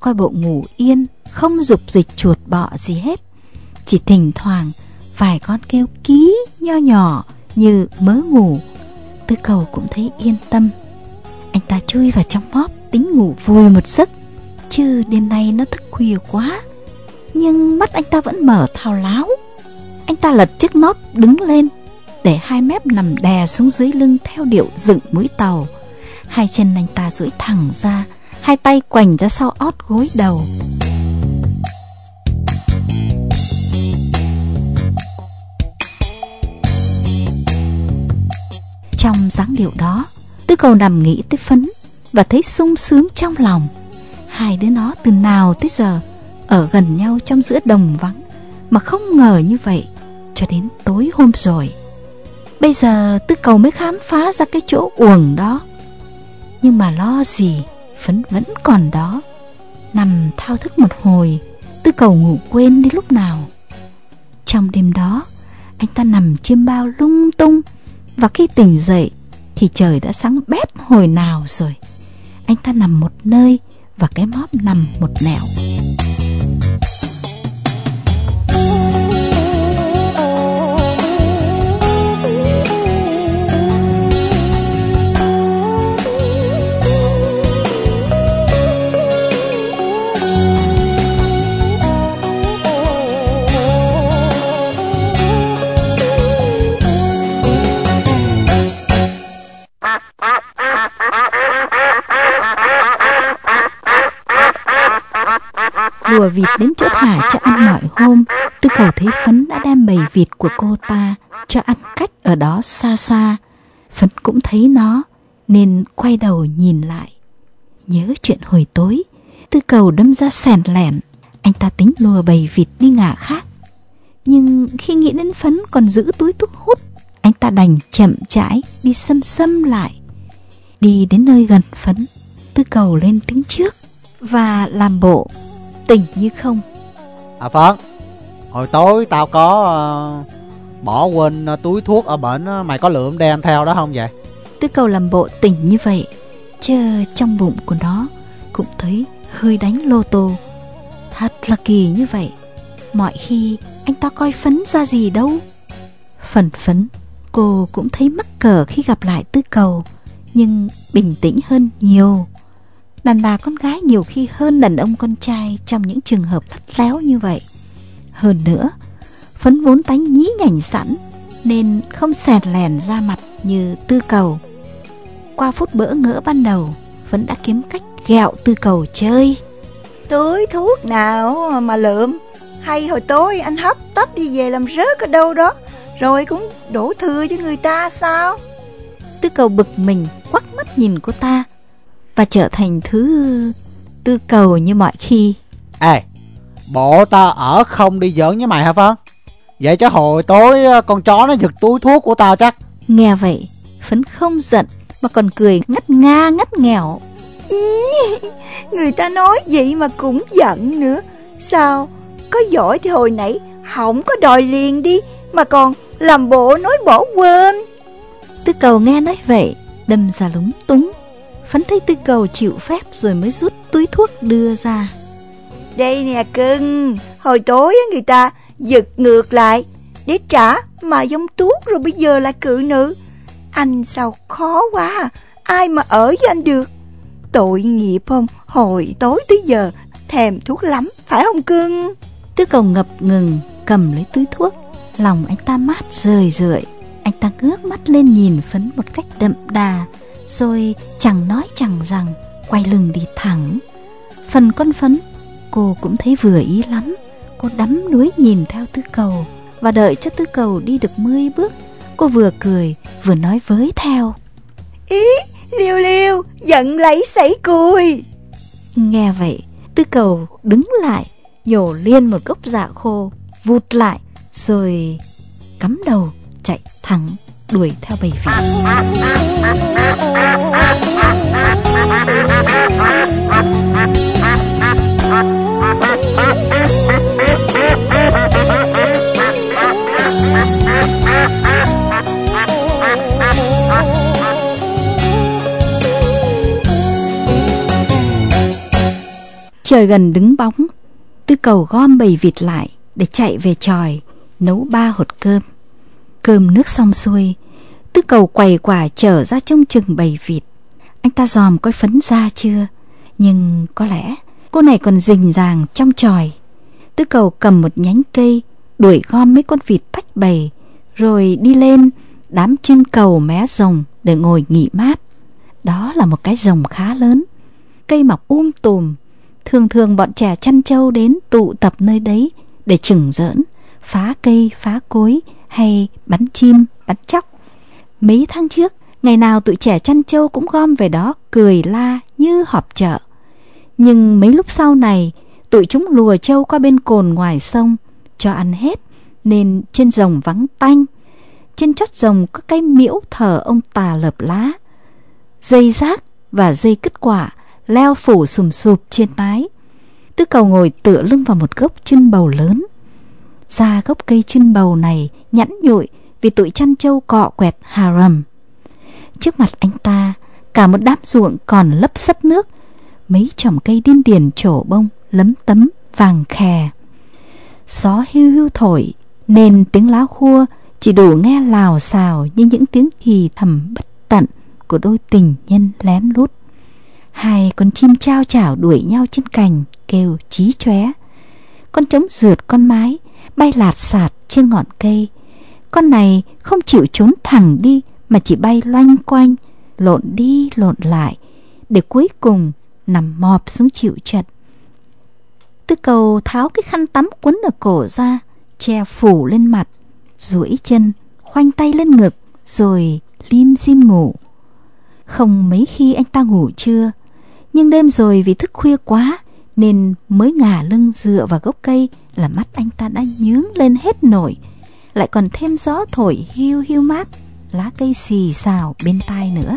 Speaker 1: Coi bộ ngủ yên, Không dục dịch chuột bọ gì hết. Chỉ thỉnh thoảng Vài con kêu ký nho nhỏ Như mớ ngủ. Tư cầu cũng thấy yên tâm. Anh ta chui vào trong móp Tính ngủ vui một giấc. Chứ đêm nay nó thức khuya quá. Nhưng mắt anh ta vẫn mở thao láo. Anh ta lật chiếc nót đứng lên, Để hai mép nằm đè xuống dưới lưng Theo điệu dựng mũi tàu. Hai chân anh ta duỗi thẳng ra, Hai tay quành ra sau ót gối đầu. Trong dáng điệu đó Tư cầu nằm nghĩ tới phấn Và thấy sung sướng trong lòng. Hai đứa nó từ nào tới giờ ở gần nhau trong giữa đồng vắng. Mà không ngờ như vậy, Cho đến tối hôm rồi, Bây giờ tư cầu mới khám phá ra cái chỗ uổng đó. Nhưng mà lo gì, Phấn vẫn còn đó. Nằm thao thức một hồi Tư cầu ngủ quên đi lúc nào. Trong đêm đó, Anh ta nằm chiêm bao lung tung, Và khi tỉnh dậy Thì trời đã sáng bét hồi nào rồi. Anh ta nằm một nơi Và cái móp nằm một nẻo. Lùa vịt đến chỗ thả cho ăn mọi hôm Tư cầu thấy Phấn đã đem bầy vịt của cô ta Cho ăn cách ở đó xa xa. Phấn cũng thấy nó, Nên quay đầu nhìn lại. Nhớ chuyện hồi tối Tư cầu đâm ra sèn lẻn, Anh ta tính lùa bầy vịt đi ngả khác. Nhưng khi nghĩ đến Phấn còn giữ túi thuốc hút, Anh ta đành chậm rãi đi xâm xâm lại. Đi đến nơi gần Phấn Tư cầu lên tiếng trước Và làm bộ tình như không?
Speaker 3: À Phấn Hồi tối tao có uh, Bỏ quên uh, túi thuốc ở bển uh, Mày có lượm đem theo đó không vậy?
Speaker 1: Tư cầu làm bộ tỉnh như vậy Chứ trong bụng của nó Cũng thấy hơi đánh lô tô. Thật là kỳ như vậy. Mọi khi anh ta coi phấn ra gì đâu. Phần phấn Cô cũng thấy mắc cỡ khi gặp lại tư cầu Nhưng bình tĩnh hơn nhiều Đàn bà con gái nhiều khi hơn đàn ông con trai trong những trường hợp lắt léo như vậy. Hơn nữa, phấn vốn tánh nhí nhảnh sẵn nên không xẹt lèn ra mặt như tư cầu. Qua phút bỡ ngỡ ban đầu, vẫn đã kiếm cách ghẹo tư cầu chơi.
Speaker 2: Túi thuốc nào mà lượm Hay hồi tối anh hấp tấp đi về làm rớt ở đâu đó Rồi cũng đổ thừa cho người ta sao
Speaker 1: Tư cầu bực mình quắc mắt nhìn cô ta và trở thành thứ tư cầu như mọi khi.
Speaker 3: Ê, bộ ta ở không đi giỡn với mày hả Phân? Vậy chứ hồi tối ờ, con chó nó giật túi thuốc của tao chắc.
Speaker 1: Nghe vậy, Phấn không giận mà còn cười ngắt nga ngắt nghèo.
Speaker 2: Ý, người ta nói vậy mà cũng giận nữa. Sao? Có giỏi thì hồi nãy không có đòi liền đi mà còn làm bộ nói bỏ quên.
Speaker 1: Tư cầu nghe nói vậy, đâm ra lúng túng Phấn thấy tư cầu chịu phép rồi mới rút túi thuốc đưa ra.
Speaker 2: Đây nè cưng Hồi tối người ta giật ngược lại Để trả mà giống tuốt rồi bây giờ lại cự nữ. Anh sao khó quá à Ai mà ở với anh được? Tội nghiệp không? Hồi tối tới giờ Thèm thuốc lắm phải không cưng?
Speaker 1: Tư cầu ngập ngừng cầm lấy túi thuốc Lòng anh ta mát rời rượi. Anh ta ngước mắt lên nhìn Phấn một cách đậm đà rồi chẳng nói chẳng rằng quay lưng đi thẳng. Phần con phấn cô cũng thấy vừa ý lắm. Cô đắm đuối nhìn theo tư cầu và đợi cho tư cầu đi được mươi bước. Cô vừa cười vừa nói với theo.
Speaker 2: Ý liêu liêu giận lấy sảy cùi.
Speaker 1: Nghe vậy tư cầu đứng lại nhổ liên một gốc dạ khô, vụt lại, rồi cắm đầu chạy thẳng đuổi theo bầy vịt. Trời gần đứng bóng, tư cầu gom bầy vịt lại để chạy về tròi, nấu ba hột cơm. Cơm nước xong xuôi, tư cầu quầy quả trở ra trông chừng bầy vịt. Anh ta dòm coi phấn ra chưa, nhưng có lẽ cô này còn rình ràng trong tròi. Tư cầu cầm một nhánh cây, đuổi gom mấy con vịt tách bầy, rồi đi lên đám chim cầu mé rồng để ngồi nghỉ mát. Đó là một cái rồng khá lớn, cây mọc um tùm, Thường thường bọn trẻ chăn trâu đến tụ tập nơi đấy để chừng giỡn, phá cây, phá cối hay bắn chim, bắn chóc. Mấy tháng trước, ngày nào tụi trẻ chăn trâu cũng gom về đó cười la như họp chợ. Nhưng mấy lúc sau này, tụi chúng lùa trâu qua bên cồn ngoài sông cho ăn hết, nên trên rồng vắng tanh. Trên chót rồng có cái miễu thờ ông tà lợp lá. Dây rác và dây kết quả leo phủ sùm sụp trên mái. Tư cầu ngồi tựa lưng vào một gốc chân bầu lớn. Ra gốc cây chân bầu này nhẵn nhụi vì tụi chăn trâu cọ quẹt hà rầm. Trước mặt anh ta, cả một đám ruộng còn lấp sấp nước, mấy chòm cây điên điền trổ bông, lấm tấm, vàng khè. Gió hưu hưu thổi, nên tiếng lá khua chỉ đủ nghe lào xào như những tiếng thì thầm bất tận của đôi tình nhân lén lút. Hai con chim trao chảo đuổi nhau trên cành Kêu chí chóe Con trống rượt con mái Bay lạt sạt trên ngọn cây con này không chịu trốn thẳng đi, Mà chỉ bay loanh quanh, Lộn đi, lộn lại, Để cuối cùng nằm mọp xuống chịu trận. Tư cầu tháo cái khăn tắm quấn ở cổ ra, Che phủ lên mặt, duỗi chân, Khoanh tay lên ngực, Rồi lim dim ngủ. Không mấy khi anh ta ngủ chưa nhưng đêm rồi vì thức khuya quá Nên mới ngả lưng dựa vào gốc cây Là mắt anh ta đã nhướng lên hết nổi. Lại còn thêm gió thổi hiu hiu mát, Lá cây xì xào bên tai nữa.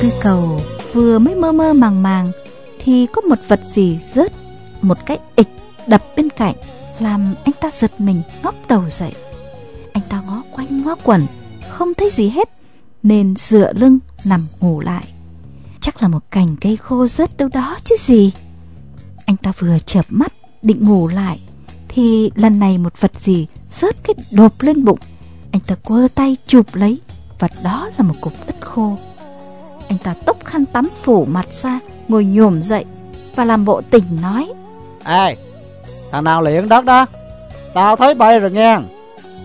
Speaker 1: Tư cầu vừa mới mơ mơ màng màng thì có một vật gì rớt, một cái ịch đập bên cạnh, làm anh ta giật mình ngóc đầu dậy quanh ngó quẩn không thấy gì hết, nên dựa lưng nằm ngủ lại. Chắc là một cành cây khô rớt đâu đó chứ gì. Anh ta vừa chợp mắt, định ngủ lại, thì lần này một vật gì rớt cái đột lên bụng. Anh ta quơ tay chụp lấy và đó là một cục đất khô. Anh ta tốc khăn tắm phủ mặt ra, ngồi nhổm dậy và làm bộ tỉnh nói.
Speaker 3: Ê, Thằng nào luyện đất đó? Tao thấy bay rồi nghe.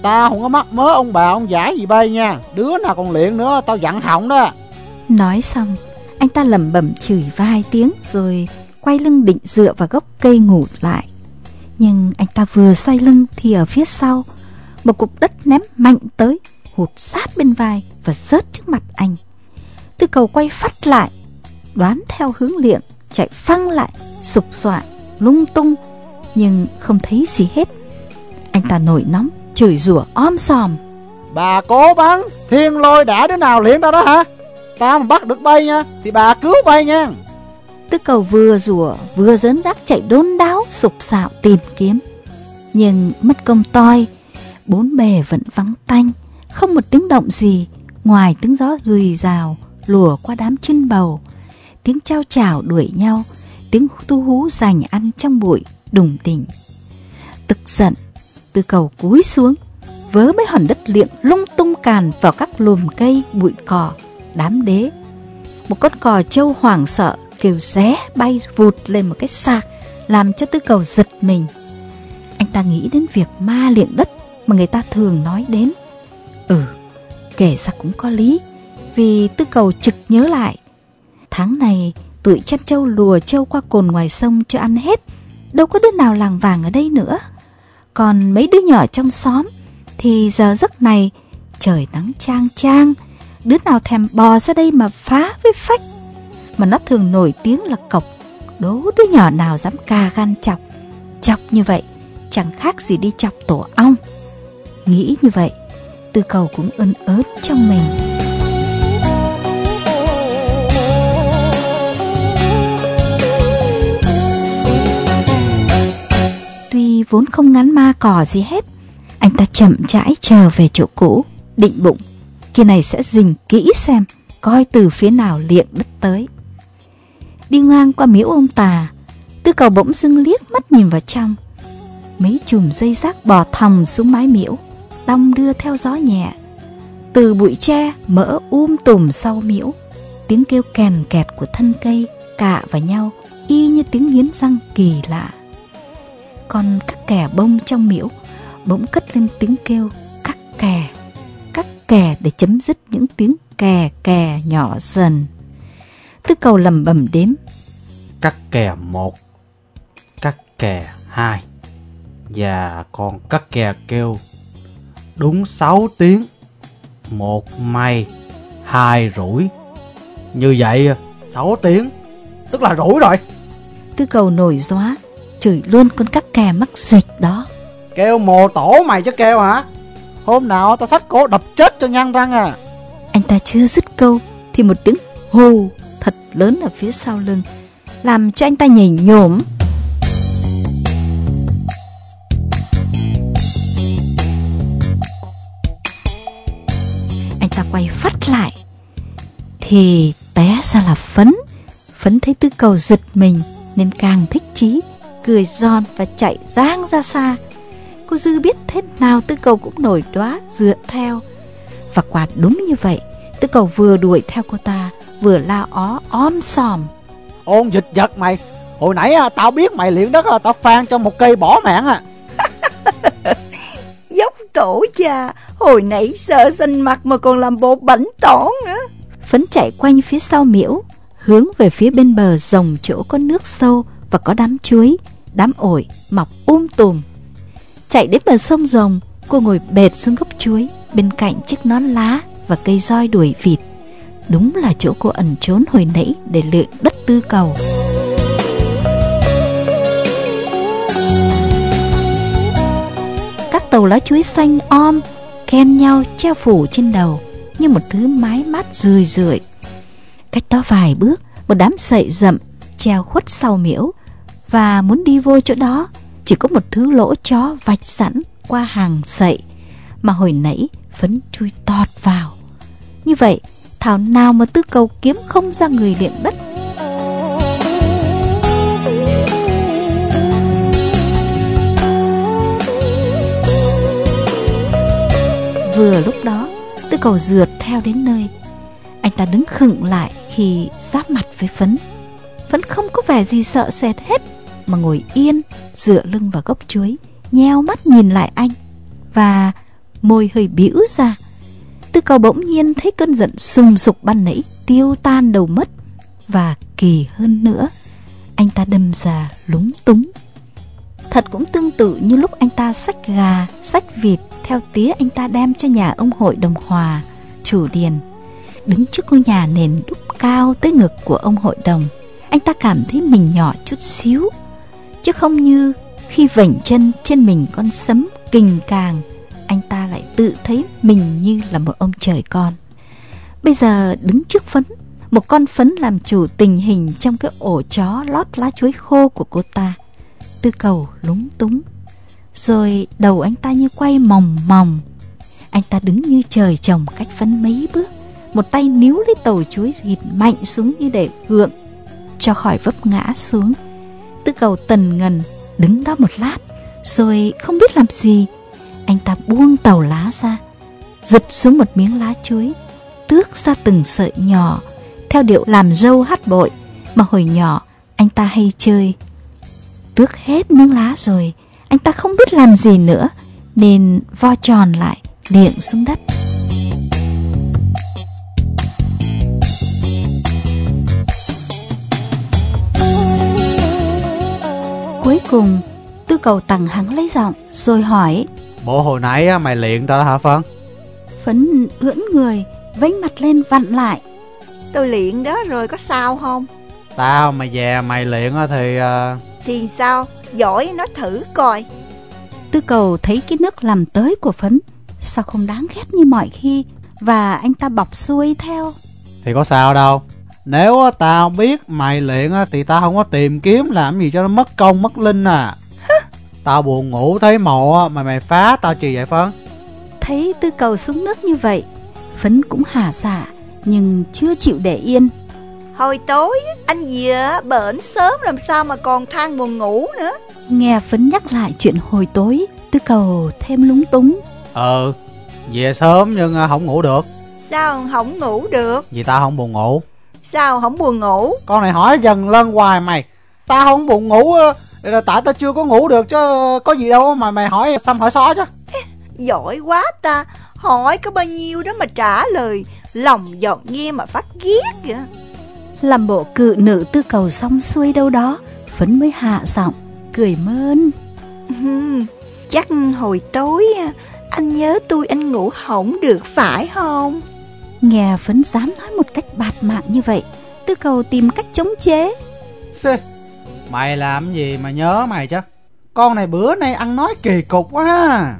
Speaker 3: Tao không có mắc mớ ông bà ông giải gì bay nha. Đứa nào còn luyện nữa, tao dặn hỏng đó.
Speaker 1: Nói xong, Anh ta lẩm bẩm chửi vài tiếng Rồi quay lưng định dựa vào gốc cây ngủ lại. Nhưng anh ta vừa xoay lưng Thì ở phía sau, Một cục đất ném mạnh tới, Hụt sát bên vai Và rớt trước mặt anh. Tư cầu quay phát lại, đoán theo hướng liệng, chạy phăng lại, sục soạn lung tung, nhưng không thấy gì hết. Anh ta nổi nóng chửi rủa om sòm.
Speaker 3: Bà cố bắn thiên lôi đã đứa nào luyện tao đó hả? Tao mà bắt được bay nha thì bà cứu bay nha.
Speaker 1: Tư cầu vừa rủa vừa dấn dắt chạy đôn đáo sục sạo tìm kiếm. Nhưng mất công toi bốn bề vẫn vắng tanh. Không một tiếng động gì ngoài tiếng gió rùi rào lùa qua đám chân bầu. Tiếng trao chảo đuổi nhau, tiếng tu hú giành ăn trong bụi, đùng đỉnh. Tức giận, từ cầu cúi xuống, vớ mấy hòn đất liệng lung tung càn vào các lùm cây, bụi cỏ, đám đế. Một con cò trâu hoảng sợ kêu ré bay vụt lên một cái sạc, làm cho tư cầu giật mình. Anh ta nghĩ đến việc ma liệng đất mà người ta thường nói đến. Ừ, kể ra cũng có lý, vì tư cầu trực nhớ lại Tháng này tụi chăn trâu lùa trâu qua cồn ngoài sông cho ăn hết đâu có đứa nào làng vàng ở đây nữa. Còn mấy đứa nhỏ trong xóm thì giờ giấc này trời nắng trang trang, đứa nào thèm bò ra đây mà phá với phách. Mà nó thường nổi tiếng là cọc, đố đứa nhỏ nào dám ca gan chọc. Chọc như vậy chẳng khác gì đi chọc tổ ong. Nghĩ như vậy, tư cầu cũng ơn ớt trong mình. Vốn không ngắn ma cỏ gì hết, anh ta chậm rãi trở về chỗ cũ, định bụng. kia này sẽ dình kỹ xem, coi từ phía nào liệng đất tới. Đi ngang qua miếu ông tà, tư cầu bỗng dưng liếc mắt nhìn vào trong. Mấy chùm dây rác bò thòng xuống mái miễu, đong đưa theo gió nhẹ. Từ bụi tre mỡ um tùm sau miễu, tiếng kêu kèn kẹt của thân cây cạ vào nhau y như tiếng nghiến răng kỳ lạ. Còn các kẻ bông trong miễu bỗng cất lên tiếng kêu cắt kè, cắt kè để chấm dứt những tiếng kè kè nhỏ dần. Tư cầu lầm bầm đếm.
Speaker 3: Cắt kè một, cắt kè hai, và còn cắt kè kêu đúng sáu tiếng, một may, hai rủi. Như vậy sáu tiếng, tức là rủi rồi.
Speaker 1: Tư cầu nổi gióa, chửi luôn con cắt kè mắc dịch đó.
Speaker 3: Kêu mồ tổ mày chứ kêu hả? Hôm nào tao sách cổ đập chết cho nhăn răng à?
Speaker 1: Anh ta chưa dứt câu Thì một tiếng hù thật lớn ở phía sau lưng Làm cho anh ta nhảy nhổm. Anh ta quay phát lại Thì té ra là phấn. Phấn thấy tư cầu giật mình Nên càng thích chí Cười giòn và chạy giang ra xa. Cô Dư biết thế nào tư cầu cũng nổi đoá dựa theo. Và quả đúng như vậy Tư cầu vừa đuổi theo cô ta Vừa la ó om sòm.
Speaker 3: Ôn dịch vật mày Hồi nãy à, tao biết mày luyện đất à, Tao phan cho một cây bỏ mạng à. [LAUGHS]
Speaker 2: Dốc tổ cha Hồi nãy sợ xanh mặt mà còn làm bột bảnh tỏn nữa
Speaker 1: Phấn chạy quanh phía sau miễu Hướng về phía bên bờ rồng chỗ có nước sâu và có đám chuối Đám ổi mọc um tùm Chạy đến bờ sông rồng, cô ngồi bệt xuống gốc chuối bên cạnh chiếc nón lá và cây roi đuổi vịt. Đúng là chỗ cô ẩn trốn hồi nãy để lượn đất tư cầu. Các tàu lá chuối xanh om, khen nhau treo phủ trên đầu như một thứ mái mát rười rượi. Cách đó vài bước, một đám sậy rậm treo khuất sau miễu và muốn đi vô chỗ đó chỉ có một thứ lỗ chó vạch sẵn qua hàng sậy mà hồi nãy phấn chui tọt vào. Như vậy, thảo nào mà tư cầu kiếm không ra người điện đất. Vừa lúc đó, tư cầu rượt theo đến nơi. Anh ta đứng khựng lại khi giáp mặt với phấn. Phấn không có vẻ gì sợ sệt hết mà ngồi yên dựa lưng vào gốc chuối, nheo mắt nhìn lại anh và môi hơi bĩu ra. Tư cầu bỗng nhiên thấy cơn giận sùng sục ban nãy tiêu tan đầu mất và kỳ hơn nữa, anh ta đâm ra lúng túng. Thật cũng tương tự như lúc anh ta xách gà, xách vịt theo tía anh ta đem cho nhà ông hội đồng hòa, chủ điền, đứng trước ngôi nhà nền đúc cao tới ngực của ông hội đồng. Anh ta cảm thấy mình nhỏ chút xíu chứ không như khi vảnh chân trên mình con sấm kình càng, anh ta lại tự thấy mình như là một ông trời con. Bây giờ đứng trước phấn, một con phấn làm chủ tình hình trong cái ổ chó lót lá chuối khô của cô ta. Tư cầu lúng túng. Rồi đầu anh ta như quay mòng mòng. Anh ta đứng như trời trồng cách phấn mấy bước, một tay níu lấy tàu chuối gịt mạnh xuống như để gượng, cho khỏi vấp ngã xuống tư cầu tần ngần đứng đó một lát, rồi không biết làm gì. Anh ta buông tàu lá ra, giật xuống một miếng lá chuối, tước ra từng sợi nhỏ, theo điệu làm dâu hát bội, mà hồi nhỏ anh ta hay chơi. Tước hết miếng lá rồi, anh ta không biết làm gì nữa, nên vo tròn lại liệng xuống đất. Cùng Tư cầu tặng hắn lấy giọng Rồi hỏi.
Speaker 3: Bộ hồi nãy á, mày luyện tao đó hả Phân?
Speaker 1: Phấn ưỡn người Vánh mặt lên vặn lại.
Speaker 2: Tôi luyện đó rồi có sao không?
Speaker 3: Tao mà về mày luyện á thì ờ,
Speaker 2: Thì sao? Giỏi nói thử coi.
Speaker 1: Tư cầu thấy cái nước làm tới của Phấn Sao không đáng ghét như mọi khi Và anh ta bọc xuôi theo.
Speaker 3: Thì có sao đâu Nếu tao biết mày luyện á, Thì tao không có tìm kiếm làm gì cho nó mất công mất linh à. [LAUGHS] Tao buồn ngủ thấy mộ mà mày phá tao chi vậy Phân
Speaker 1: Thấy tư cầu xuống nước như vậy Phấn cũng hả dạ Nhưng chưa chịu để yên.
Speaker 2: Hồi tối anh vừa bệnh sớm làm sao mà còn than buồn ngủ nữa.
Speaker 1: Nghe Phấn nhắc lại chuyện hồi tối Tư cầu thêm lúng túng.
Speaker 3: Ừ Về sớm nhưng à, không ngủ được.
Speaker 2: Sao không ngủ được?
Speaker 3: Vì tao không buồn ngủ
Speaker 2: Sao không buồn ngủ?
Speaker 3: Con này hỏi dần lân hoài mày. Tao không buồn ngủ á, là tại tao chưa có ngủ được chứ có gì đâu mà mày hỏi xăm hỏi xó chứ.
Speaker 2: Giỏi quá ta. Hỏi có bao nhiêu đó mà trả lời. Lòng giọng nghe mà phát ghét kìa.
Speaker 1: Làm bộ cự nữ tư cầu xong xuôi đâu đó Phấn mới hạ giọng Cười mơn.
Speaker 2: Ừm, Chắc hồi tối Anh nhớ tôi anh ngủ hỏng được phải không
Speaker 1: Nghe Phấn dám nói một cách bạt mạng như vậy Tư cầu tìm cách chống chế.
Speaker 3: Xê, Mày làm gì mà nhớ mày chứ? Con này bữa nay ăn nói kỳ cục quá ha.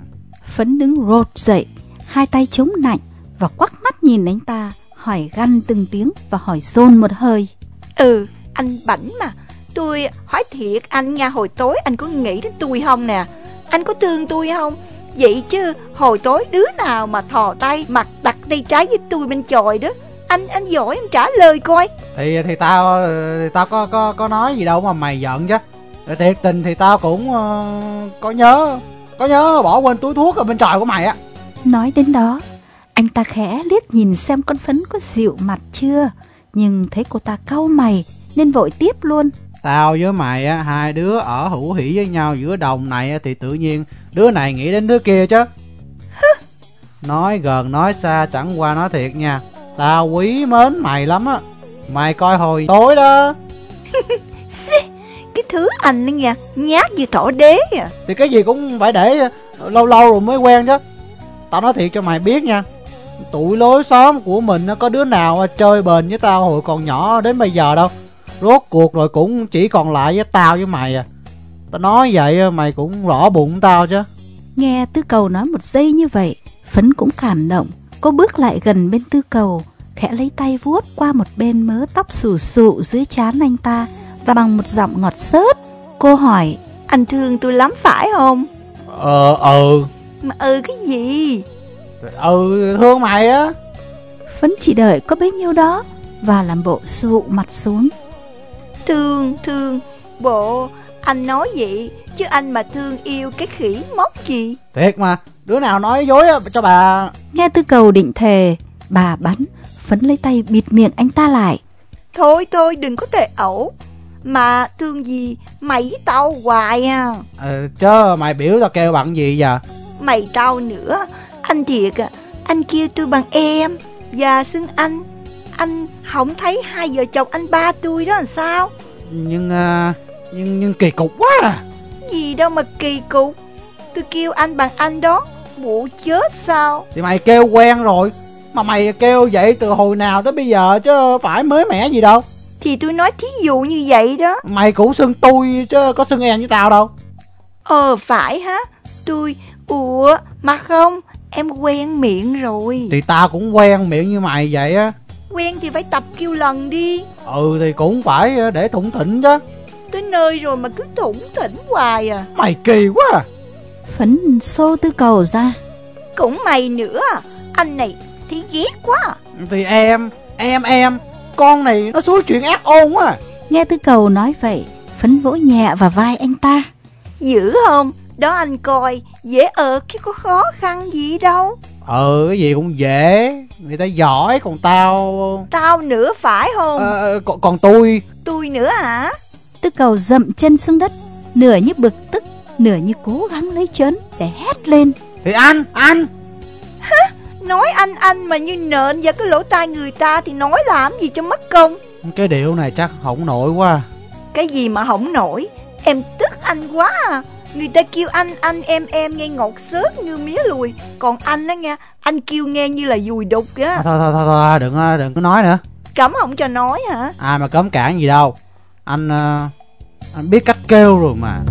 Speaker 1: Phấn đứng rột dậy Hai tay chống nạnh Và quắc mắt nhìn anh ta Hỏi gằn từng tiếng Và hỏi dồn một hơi.
Speaker 2: Ừ anh bảnh mà Tôi hỏi thiệt anh nha Hồi tối anh có nghĩ đến tôi không nè? Anh có thương tôi không Vậy chứ hồi tối đứa nào mà thò tay Mặt đặt tay trái với tôi bên chòi đó? Anh anh giỏi anh trả lời coi.
Speaker 3: Thì thì tao thì tao có có có nói gì đâu mà mày giận chứ. Thiệt tình thì tao cũng ờ, có nhớ Có nhớ bỏ quên túi thuốc ở bên trời của mày á.
Speaker 1: Nói đến đó Anh ta khẽ liếc nhìn xem con Phấn có dịu mặt chưa. Nhưng thấy cô ta cau mày Nên vội tiếp luôn.
Speaker 3: Tao với mày á, hai đứa ở hữu hỉ với nhau giữa đồng này á, thì tự nhiên đứa này nghĩ đến đứa kia chứ. nói gần nói xa chẳng qua nói thiệt nha. Tao quý mến mày lắm á. Mày coi hồi tối đó. [LAUGHS]
Speaker 2: Cái thứ anh đó nha Nhát như thỏ đế à
Speaker 3: Thì cái gì cũng phải để lâu lâu rồi mới quen chứ. Tao nói thiệt cho mày biết nha. Tụi lối xóm của mình nó có đứa nào chơi bền với tao hồi còn nhỏ đến bây giờ đâu. Rốt cuộc rồi cũng chỉ còn lại với tao với mày à. Tao nói vậy mày cũng rõ bụng tao chứ.
Speaker 1: Nghe tư cầu nói một giây như vậy Phấn cũng cảm động. Cô bước lại gần bên tư cầu Khẽ lấy tay vuốt qua một bên mớ tóc xù xụ dưới trán anh ta Và bằng một giọng ngọt xớt Cô hỏi
Speaker 2: Anh thương tôi lắm phải không?
Speaker 3: Ờ ừ.
Speaker 2: Mà ừ cái gì?
Speaker 3: Ừ thương mày á.
Speaker 1: Phấn chỉ đợi có bấy nhiêu đó Và làm bộ sụ mặt xuống.
Speaker 2: Thương thương Bộ anh nói vậy Chứ anh mà thương yêu cái khỉ móc gì?
Speaker 3: Thiệt mà Đứa nào nói dối á, cho bà.
Speaker 1: Nghe tư cầu định thề Bà bắn Phấn lấy tay bịt miệng anh ta lại.
Speaker 2: Thôi thôi đừng có tệ ẩu. Mà thương gì? Mày với tao hoài à.
Speaker 3: Ờ, Chứ mày biểu tao kêu bằng gì giờ?
Speaker 2: Mày tao nữa. Anh thiệt à Anh kêu tôi bằng em. Và xưng anh Anh không thấy hai vợ chồng anh ba tôi đó làm sao?
Speaker 3: Nhưng à, Nhưng nhưng kỳ cục quá à.
Speaker 2: Gì đâu mà kỳ cục. Tôi kêu anh bằng anh đó Bộ chết sao?
Speaker 3: Thì mày kêu quen rồi Mà mày kêu vậy từ hồi nào tới bây giờ Chứ phải mới mẻ gì đâu.
Speaker 2: Thì tôi nói thí dụ như vậy đó.
Speaker 3: Mày cũng xưng tôi chứ có xưng em với tao đâu.
Speaker 2: Ờ phải hả? Tôi Ủa mà không Em quen miệng rồi.
Speaker 3: Thì tao cũng quen miệng như mày vậy á.
Speaker 2: Quen thì phải tập kêu lần đi.
Speaker 3: Ừ thì cũng phải để thủng thỉnh chứ
Speaker 2: Tới nơi rồi mà cứ thủng thỉnh hoài à.
Speaker 3: Mày kỳ quá à.
Speaker 1: Phấn xô tư cầu ra.
Speaker 2: Cũng mày nữa. À. Anh này thì ghét quá à.
Speaker 3: Thì em Em em Con này nó xúi chuyện ác ôn quá à.
Speaker 1: Nghe tư cầu nói vậy Phấn vỗ nhẹ vào vai anh ta.
Speaker 2: Dữ không? Đó anh coi Dễ ở chứ có khó khăn gì đâu.
Speaker 3: Ừ cái gì cũng dễ. Người ta giỏi còn tao
Speaker 2: Tao nữa phải không?
Speaker 3: Ờ, còn, còn tôi.
Speaker 2: Tôi nữa hả
Speaker 1: Tư cầu dậm chân xuống đất Nửa như bực tức Nửa như cố gắng lấy chớn để hét lên.
Speaker 3: Thì anh anh
Speaker 2: Nói anh anh mà như nện vào cái lỗ tai người ta Thì nói làm gì cho mất công?
Speaker 3: Cái điệu này chắc không nổi quá.
Speaker 2: Cái gì mà không nổi? Em tức anh quá à. Người ta kêu anh anh em em nghe ngọt xớt như mía lùi. Còn anh á nghe Anh kêu nghe như là dùi đục á.
Speaker 3: À, thôi, thôi thôi thôi đừng đừng có nói nữa.
Speaker 2: Cấm không cho nói hả?
Speaker 3: Ai mà cấm cản gì đâu anh ờ, anh biết cách kêu rồi mà.